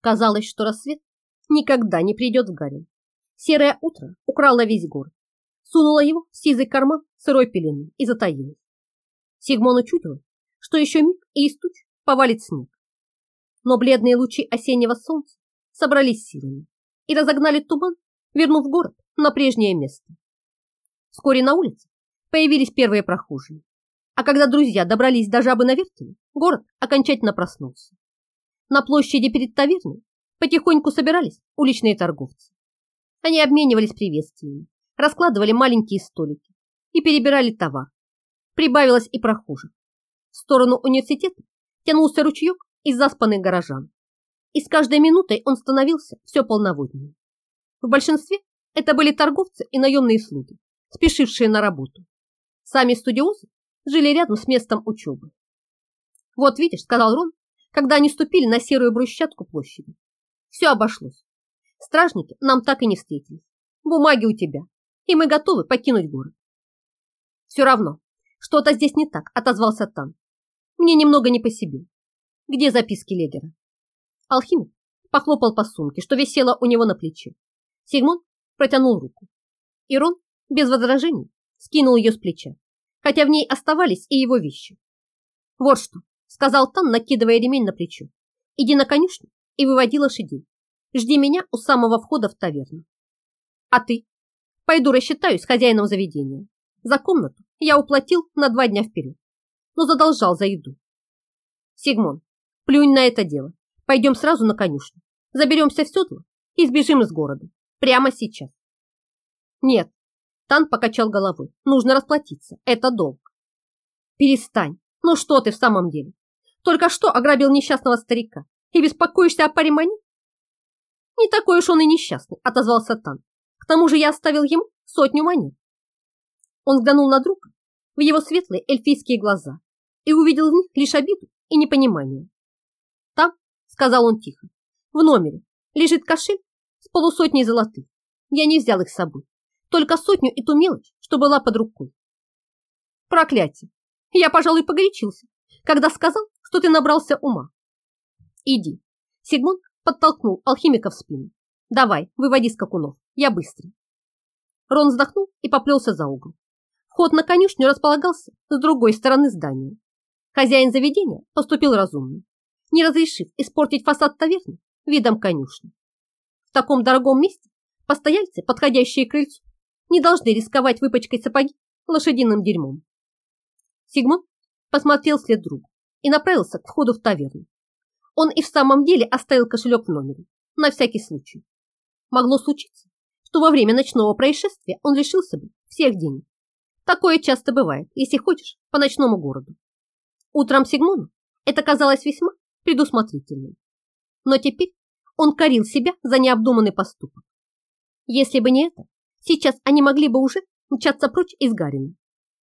Казалось, что рассвет никогда не придет в Гарем. Серое утро украло весь город, сунуло его в сизый карман сырой пелены и затаилось. Сигмон учудил, что еще миг и из туч повалит снег. Но бледные лучи осеннего солнца собрались силами и разогнали туман, вернув город на прежнее место. Вскоре на улице появились первые прохожие, а когда друзья добрались до жабы на вертеле, город окончательно проснулся. На площади перед таверной потихоньку собирались уличные торговцы. Они обменивались приветствиями, раскладывали маленькие столики и перебирали товар. Прибавилось и прохожих. В сторону университета тянулся ручеек из заспанных горожан. И с каждой минутой он становился все полноводнее. В большинстве это были торговцы и наемные слуги, спешившие на работу. Сами студиозы жили рядом с местом учебы. «Вот видишь», — сказал Рон, когда они ступили на серую брусчатку площади. «Все обошлось. Стражники нам так и не встретились. Бумаги у тебя, и мы готовы покинуть город». «Все равно, что-то здесь не так», — отозвался Тан. «Мне немного не по себе. Где записки Легера?» Алхимик похлопал по сумке, что висело у него на плече. Сигмон протянул руку. Ирон без возражений скинул ее с плеча, хотя в ней оставались и его вещи. «Вот что», — сказал Тан, накидывая ремень на плечо. «Иди на конюшню и выводи лошадей. Жди меня у самого входа в таверну. А ты? Пойду рассчитаюсь с хозяином заведения. За комнату я уплатил на два дня вперед, но задолжал за еду. Сигмон, плюнь на это дело. Пойдем сразу на конюшню, заберемся в седло и сбежим из города. Прямо сейчас. Нет, Тан покачал головой. Нужно расплатиться. Это долг. Перестань. Ну что ты в самом деле? Только что ограбил несчастного старика и беспокоишься о паре монет? Не такой уж он и несчастный, отозвался Тан. К тому же я оставил ему сотню монет. Он взглянул на друга в его светлые эльфийские глаза и увидел в них лишь обиду и непонимание. Там, сказал он тихо, в номере лежит кошель с полусотней золотых. Я не взял их с собой, только сотню и ту мелочь, что была под рукой. Проклятие! Я, пожалуй, погорячился, когда сказал, что ты набрался ума. Иди. Сигмунд подтолкнул алхимика в спину. Давай, выводи скакунов, я быстрый. Рон вздохнул и поплелся за угол. Вход на конюшню располагался с другой стороны здания. Хозяин заведения поступил разумно, не разрешив испортить фасад таверны видом конюшни. В таком дорогом месте постояльцы, подходящие к крыльцу, не должны рисковать выпачкать сапоги лошадиным дерьмом. Сигмунд посмотрел вслед другу и направился к входу в таверну. Он и в самом деле оставил кошелек в номере, на всякий случай. Могло случиться, что во время ночного происшествия он лишился бы всех денег. Такое часто бывает, если ходишь по ночному городу. Утром Сигмону это казалось весьма предусмотрительным. Но теперь он корил себя за необдуманный поступок. Если бы не это, сейчас они могли бы уже мчаться прочь из Гарина.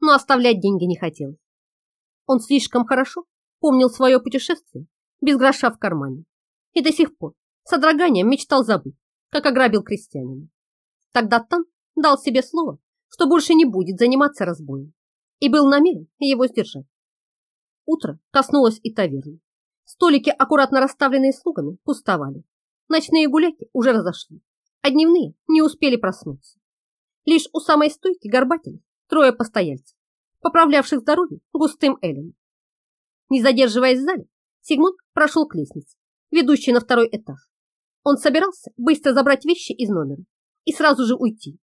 Но оставлять деньги не хотелось. Он слишком хорошо помнил свое путешествие без гроша в кармане и до сих пор с одраганием мечтал забыть, как ограбил крестьянина. Тогда Тан дал себе слово, что больше не будет заниматься разбоем, и был намерен его сдержать. Утро коснулось и таверны. Столики, аккуратно расставленные слугами, пустовали. Ночные гуляки уже разошли, а дневные не успели проснуться. Лишь у самой стойки горбатели трое постояльцев, поправлявших здоровье густым элем. Не задерживаясь в зале, Сигмунд прошел к лестнице, ведущей на второй этаж. Он собирался быстро забрать вещи из номера и сразу же уйти.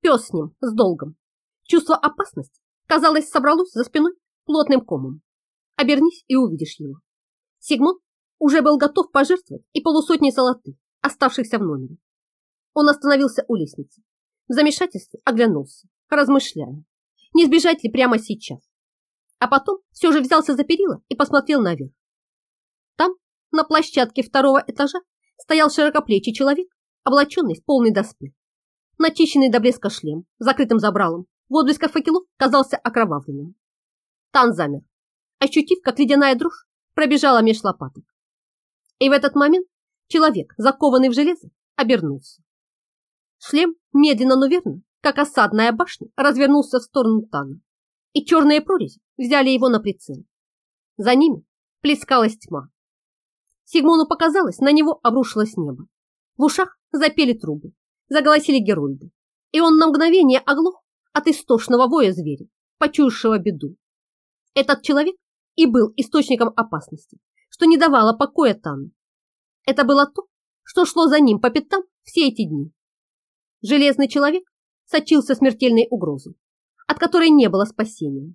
Пес с ним, с долгом. Чувство опасности, казалось, собралось за спиной плотным комом. Обернись и увидишь его. Сигмунд уже был готов пожертвовать и полусотни золотых, оставшихся в номере. Он остановился у лестницы. В замешательстве оглянулся, размышляя, не сбежать ли прямо сейчас. А потом все же взялся за перила и посмотрел наверх. Там, на площадке второго этажа, стоял широкоплечий человек, облаченный в полный доспех. Начищенный до блеска шлем, закрытым забралом, в отблесках факелов казался окровавленным. Тан замер, ощутив, как ледяная дрожь пробежала меж лопаток. И в этот момент человек, закованный в железо, обернулся. Шлем медленно, но верно, как осадная башня, развернулся в сторону Тана, и черные прорези взяли его на прицел. За ними плескалась тьма. Сигмону показалось, на него обрушилось небо. В ушах запели трубы, заголосили герольды, и он на мгновение оглох от истошного воя зверя, почуявшего беду. Этот человек и был источником опасности, что не давало покоя Тану. Это было то, что шло за ним по пятам все эти дни. Железный человек сочился смертельной угрозой, от которой не было спасения.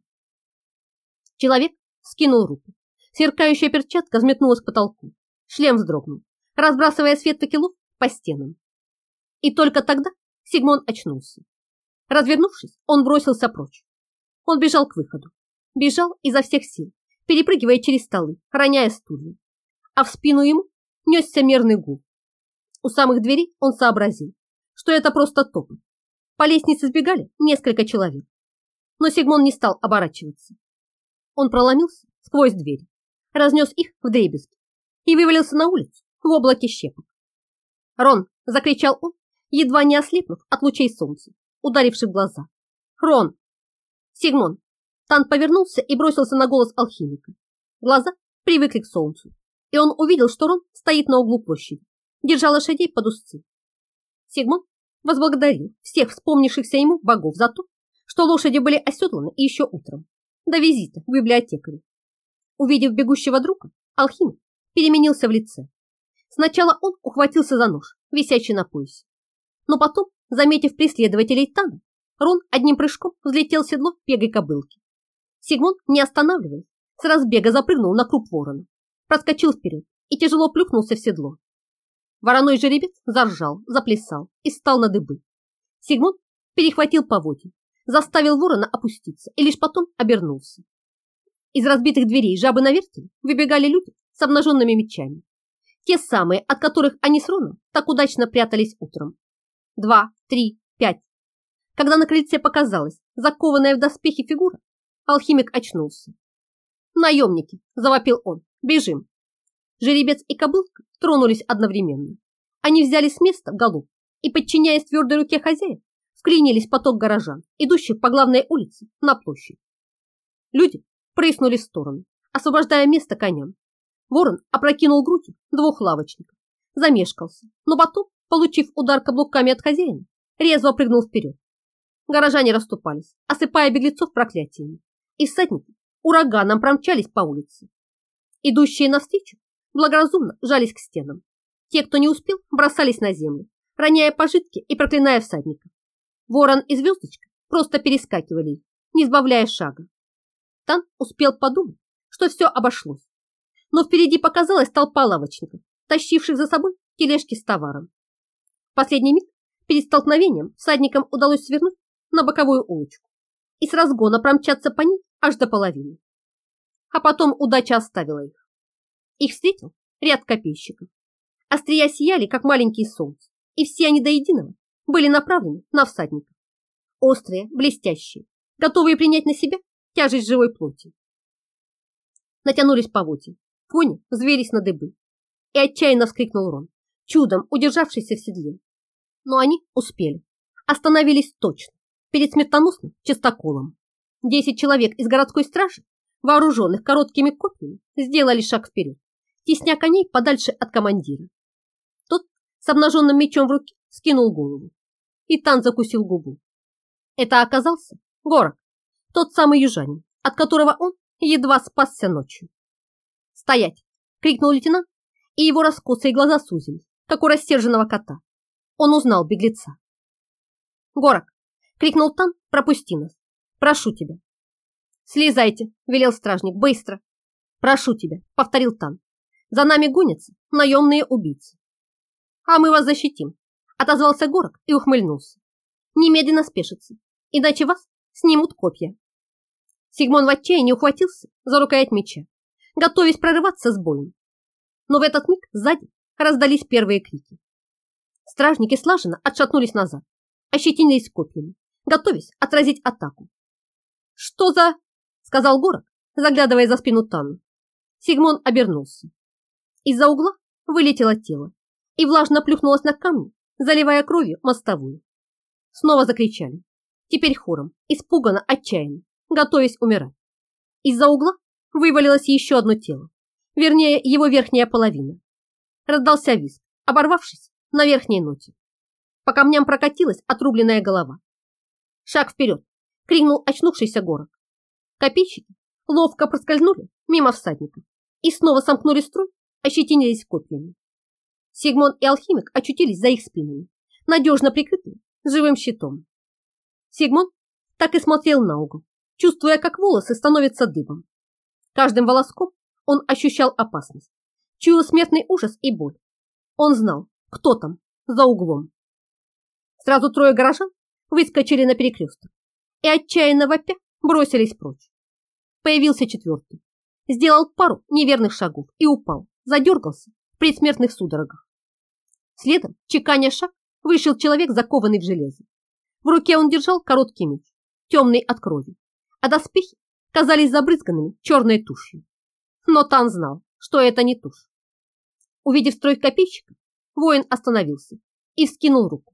Человек скинул руку. Сверкающая перчатка взметнулась к потолку. Шлем вздрогнул, разбрасывая свет факелов по стенам. И только тогда Сигмон очнулся. Развернувшись, он бросился прочь. Он бежал к выходу. Бежал изо всех сил, перепрыгивая через столы, роняя стулья. А в спину ему несся мерный гул. У самых дверей он сообразил, что это просто топот. По лестнице сбегали несколько человек. Но Сигмон не стал оборачиваться. Он проломился сквозь дверь, разнес их в дребезги и вывалился на улицу в облаке щепок. «Рон!» – закричал он, едва не ослепнув от лучей солнца, ударивших глаза. «Рон!» «Сигмон!» Тан повернулся и бросился на голос алхимика. Глаза привыкли к солнцу, и он увидел, что Рон стоит на углу площади, держа лошадей под узцы. Сигмон возблагодарил всех вспомнившихся ему богов за то, что лошади были оседланы еще утром, до визита к библиотекарю. Увидев бегущего друга, алхимик переменился в лице. Сначала он ухватился за нож, висящий на поясе. Но потом, заметив преследователей Тана, Рон одним прыжком взлетел в седло пегой кобылки. Сигмон, не останавливаясь, с разбега запрыгнул на круп ворона, проскочил вперед и тяжело плюхнулся в седло. Вороной жеребец заржал, заплясал и стал на дыбы. Сигмон перехватил поводья, заставил ворона опуститься и лишь потом обернулся. Из разбитых дверей жабы на вертеле выбегали люди с обнаженными мечами. Те самые, от которых они с Роном так удачно прятались утром. Два, три, пять. Когда на крыльце показалась закованная в доспехи фигура, алхимик очнулся. «Наемники!» – завопил он. «Бежим!» Жеребец и кобылка тронулись одновременно. Они взяли с места в голуб и, подчиняясь твердой руке хозяев, вклинились поток горожан, идущих по главной улице на площадь. Люди прыснули в сторону, освобождая место коням. Ворон опрокинул грудью двух лавочников, замешкался, но потом, получив удар каблуками от хозяина, резво прыгнул вперед. Горожане расступались, осыпая беглецов проклятиями, и всадники ураганом промчались по улице. Идущие навстречу благоразумно жались к стенам. Те, кто не успел, бросались на землю, роняя пожитки и проклиная всадников. Ворон и звездочка просто перескакивали не сбавляя шага. Тан успел подумать, что все обошлось. Но впереди показалась толпа лавочников, тащивших за собой тележки с товаром. В последний миг перед столкновением всадникам удалось свернуть на боковую улочку и с разгона промчаться по ней аж до половины. А потом удача оставила их. Их встретил ряд копейщиков. Острия сияли, как маленькие солнца, и все они до единого были направлены на всадников. Острые, блестящие, готовые принять на себя тяжесть живой плоти. Натянулись поводья, кони взвелись на дыбы, и отчаянно вскрикнул Рон, чудом удержавшийся в седле. Но они успели, остановились точно, перед смертоносным частоколом. Десять человек из городской стражи, вооруженных короткими копьями, сделали шаг вперед тесня коней подальше от командира. Тот с обнаженным мечом в руке скинул голову, и Тан закусил губу. Это оказался Горок, тот самый южанин, от которого он едва спасся ночью. «Стоять!» — крикнул лейтенант, и его раскосые глаза сузились, как у рассерженного кота. Он узнал беглеца. «Горок!» — крикнул Тан, пропусти нас. «Прошу тебя!» «Слезайте!» — велел стражник. «Быстро!» «Прошу тебя!» — повторил Тан. За нами гонятся наемные убийцы. А мы вас защитим, отозвался Горок и ухмыльнулся. Немедленно спешится, иначе вас снимут копья. Сигмон в отчаянии ухватился за рукоять меча, готовясь прорываться с боем. Но в этот миг сзади раздались первые крики. Стражники слаженно отшатнулись назад, ощетинились копьями, готовясь отразить атаку. «Что за...» — сказал Горок, заглядывая за спину Тану. Сигмон обернулся. Из-за угла вылетело тело и влажно плюхнулось на камни, заливая кровью мостовую. Снова закричали. Теперь хором, испуганно, отчаянно, готовясь умирать. Из-за угла вывалилось еще одно тело, вернее, его верхняя половина. Раздался визг, оборвавшись на верхней ноте. По камням прокатилась отрубленная голова. «Шаг вперед!» — крикнул очнувшийся город. Копейщики ловко проскользнули мимо всадников и снова сомкнули строй, ощетинились копьями. Сигмон и алхимик очутились за их спинами, надежно прикрытые живым щитом. Сигмон так и смотрел на угол, чувствуя, как волосы становятся дыбом. Каждым волоском он ощущал опасность, чуял смертный ужас и боль. Он знал, кто там, за углом. Сразу трое горожан выскочили на перекресток и, отчаянно вопя, бросились прочь. Появился четвертый, сделал пару неверных шагов и упал, задергался предсмертных судорогах. Следом, чеканя шаг, вышел человек, закованный в железо. В руке он держал короткий меч, темный от крови, а доспехи казались забрызганными черной тушью. Но Тан знал, что это не тушь. Увидев строй копейщика, воин остановился и вскинул руку.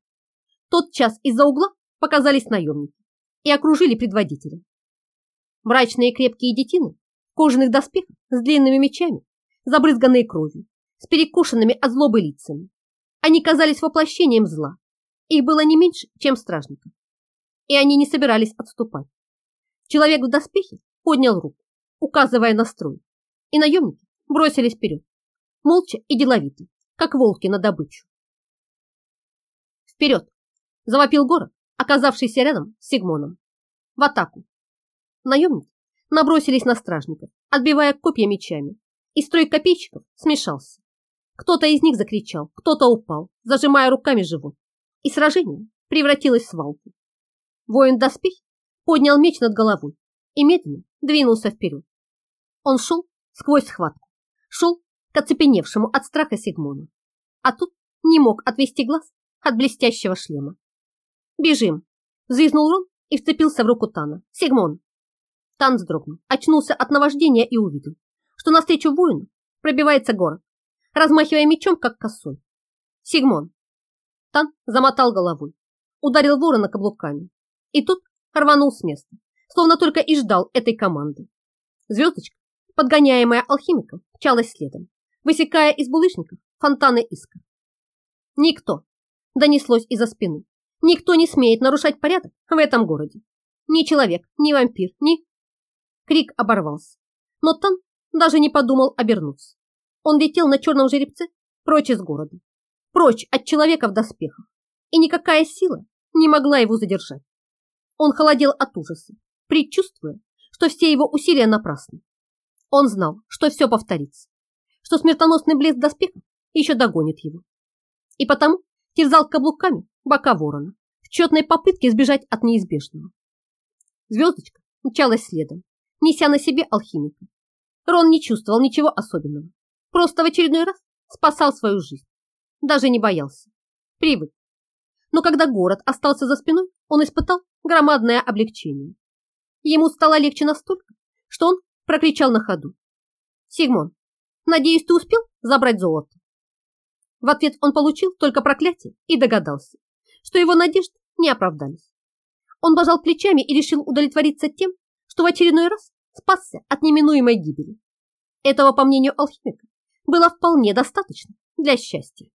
Тот час из-за угла показались наемники и окружили предводителя. Мрачные крепкие детины кожаных доспехах с длинными мечами, забрызганные кровью, с перекушенными от злобы лицами. Они казались воплощением зла. Их было не меньше, чем стражников. И они не собирались отступать. Человек в доспехе поднял руку, указывая на строй, и наемники бросились вперед, молча и деловито, как волки на добычу. Вперед! Завопил город, оказавшийся рядом с Сигмоном. В атаку! Наемники набросились на стражников, отбивая копья мечами, и строй копейщиков смешался. Кто-то из них закричал, кто-то упал, зажимая руками живот, и сражение превратилось в свалку. Воин доспех поднял меч над головой и медленно двинулся вперед. Он шел сквозь схватку, шел к оцепеневшему от страха Сигмону, а тут не мог отвести глаз от блестящего шлема. «Бежим!» – взвизнул Рон и вцепился в руку Тана. «Сигмон!» Тан вздрогнул, очнулся от наваждения и увидел, что навстречу воину пробивается город, размахивая мечом, как косой. «Сигмон!» Тан замотал головой, ударил ворона каблуками, и тут рванул с места, словно только и ждал этой команды. Звездочка, подгоняемая алхимиком, чалась следом, высекая из булыжников фонтаны искр. Никто, донеслось из-за спины, никто не смеет нарушать порядок в этом городе. Ни человек, ни вампир, ни... Крик оборвался, но Тан даже не подумал обернуться. Он летел на черном жеребце прочь из города, прочь от человека в доспехах, и никакая сила не могла его задержать. Он холодел от ужаса, предчувствуя, что все его усилия напрасны. Он знал, что все повторится, что смертоносный блеск доспеха еще догонит его. И потому терзал каблуками бока ворона в четной попытке сбежать от неизбежного. Звездочка мчалась следом, неся на себе алхимика. Рон не чувствовал ничего особенного, просто в очередной раз спасал свою жизнь. Даже не боялся. Привык. Но когда город остался за спиной, он испытал громадное облегчение. Ему стало легче настолько, что он прокричал на ходу. «Сигмон, надеюсь, ты успел забрать золото?» В ответ он получил только проклятие и догадался, что его надежды не оправдались. Он пожал плечами и решил удовлетвориться тем, что в очередной раз спасся от неминуемой гибели. Этого, по мнению алхимика, было вполне достаточно для счастья.